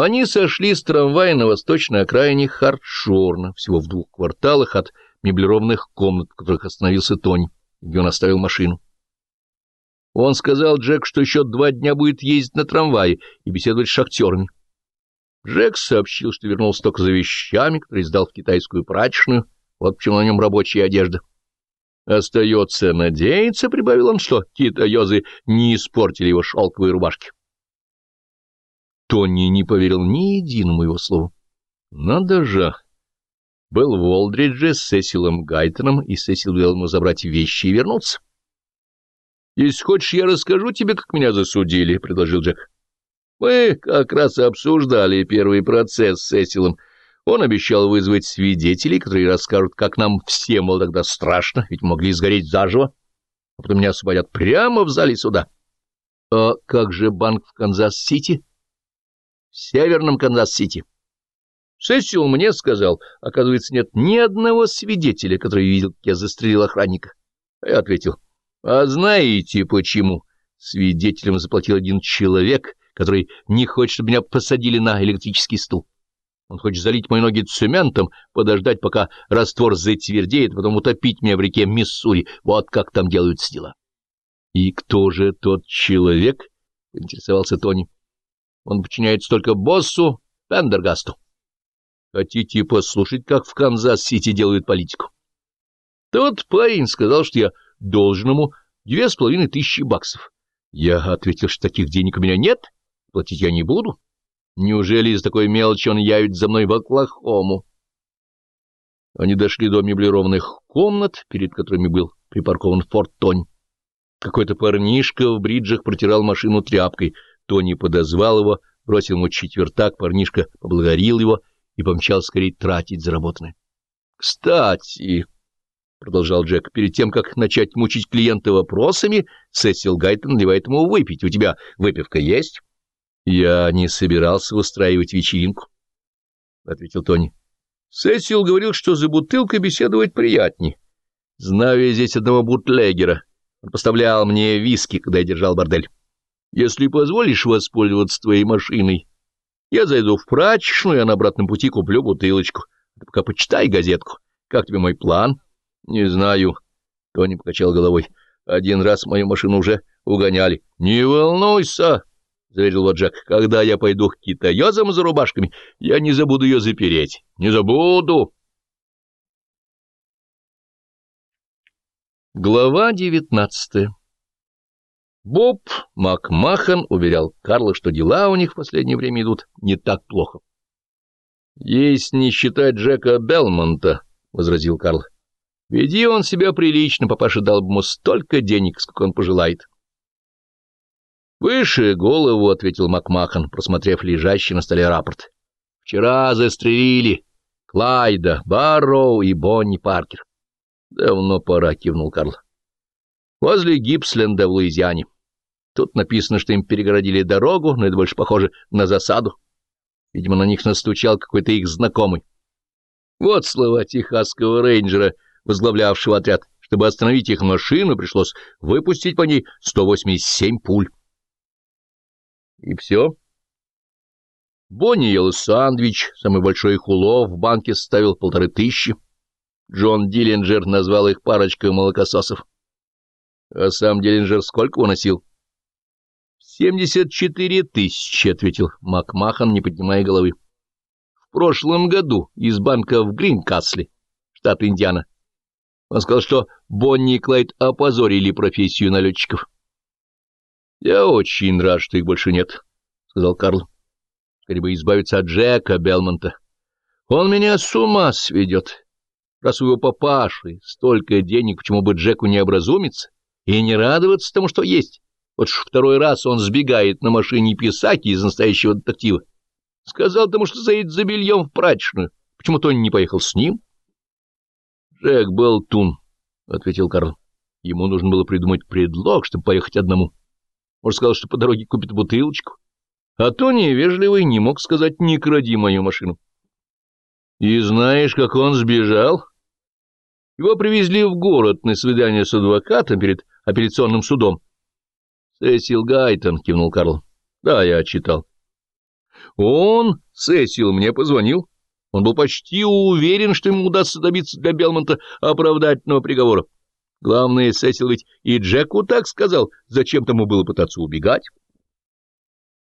Они сошли с трамвая на восточной окраине Хартшорна, всего в двух кварталах от меблированных комнат, в которых остановился Тони, где он оставил машину. Он сказал Джек, что еще два дня будет ездить на трамвае и беседовать с шахтерами. Джек сообщил, что вернулся только за вещами, которые сдал в китайскую прачечную, вот почему на нем рабочая одежда. Остается надеяться, — прибавил он, — что китаёзы не испортили его шелковые рубашки. Тони не поверил ни единому его слову. Надо же! Был в Олдридже с Сесилом Гайтоном, и Сесил велел ему забрать вещи и вернуться. — Если хочешь, я расскажу тебе, как меня засудили, — предложил Джек. — Мы как раз обсуждали первый процесс с Сесилом. Он обещал вызвать свидетелей, которые расскажут, как нам всем было тогда страшно, ведь могли сгореть заживо, а потом меня освободят прямо в зале суда. — А как же банк в Канзас-Сити? — в северном Канзас-Сити. Сесил мне сказал, оказывается, нет ни одного свидетеля, который видел, как я застрелил охранника. Я ответил, а знаете почему? Свидетелям заплатил один человек, который не хочет, чтобы меня посадили на электрический стул. Он хочет залить мои ноги цементом, подождать, пока раствор затвердеет, потом утопить меня в реке Миссури. Вот как там делаются дела. — И кто же тот человек? — интересовался Тони. Он подчиняется только боссу Пендергасту. Хотите послушать, как в Канзас-Сити делают политику? Тот парень сказал, что я должен ему две с половиной тысячи баксов. Я ответил, что таких денег у меня нет, платить я не буду. Неужели из-за такой мелочи он явится за мной в Оклахому? Они дошли до меблированных комнат, перед которыми был припаркован форт Тонь. Какой-то парнишка в бриджах протирал машину тряпкой — Тони подозвал его, бросил ему четвертак, парнишка поблагодарил его и помчал скорее тратить заработанное. — Кстати, — продолжал Джек, — перед тем, как начать мучить клиента вопросами, Сесил Гайтон наливает ему выпить. У тебя выпивка есть? — Я не собирался устраивать вечеринку, — ответил Тони. Сесил говорил, что за бутылкой беседовать приятней. Знаю я здесь одного бутлегера. Он поставлял мне виски, когда я держал бордель. Если позволишь воспользоваться твоей машиной, я зайду в прачечную, а на обратном пути куплю бутылочку. Ты пока почитай газетку. Как тебе мой план? — Не знаю. Тони покачал головой. Один раз мою машину уже угоняли. — Не волнуйся, — заверил вот Джек. — Когда я пойду к китаёзам за рубашками, я не забуду ее запереть. Не забуду. Глава девятнадцатая Боб Макмахан уверял Карла, что дела у них в последнее время идут не так плохо. — Есть не считать Джека Белмонта, — возразил Карл. — Веди он себя прилично, папаша дал бы ему столько денег, сколько он пожелает. — Выше голову, — ответил Макмахан, просмотрев лежащий на столе рапорт. — Вчера застрелили Клайда, Барроу и Бонни Паркер. — Давно пора, — кивнул Карл. — Возле Гипсленда в Луизиане. — Тут написано, что им перегородили дорогу, но это больше похоже на засаду. Видимо, на них настучал какой-то их знакомый. Вот слова техасского рейнджера, возглавлявшего отряд. Чтобы остановить их машину, пришлось выпустить по ней 187 пуль. И все. Бонни ел сандвич, самый большой их улов в банке ставил полторы тысячи. Джон Диллинджер назвал их парочкой молокососов. А сам Диллинджер сколько уносил? «Семьдесят четыре тысячи», — ответил Макмахан, не поднимая головы. «В прошлом году из банка в Гринкасле, штат Индиана. Он сказал, что Бонни и Клайд опозорили профессию налетчиков». «Я очень рад, что их больше нет», — сказал Карл. «Скорее бы избавиться от Джека Белмонта. Он меня с ума сведет. Раз у его папаши столько денег, почему бы Джеку не образумиться и не радоваться тому, что есть?» Вот ж второй раз он сбегает на машине Писаки из настоящего детектива. Сказал тому, что заедет за бельем в прачечную. Почему Тони не поехал с ним? — Джек был тун, — ответил Карл. Ему нужно было придумать предлог, чтобы поехать одному. Может, сказал, что по дороге купит бутылочку. А Тони, вежливый, не мог сказать «не кради мою машину». И знаешь, как он сбежал? Его привезли в город на свидание с адвокатом перед апелляционным судом. — Сесил Гайтон, — кивнул Карл. — Да, я читал. Он, Сесил, мне позвонил. Он был почти уверен, что ему удастся добиться для Белмонта оправдательного приговора. Главное, Сесил ведь и Джеку так сказал, зачем тому было пытаться убегать.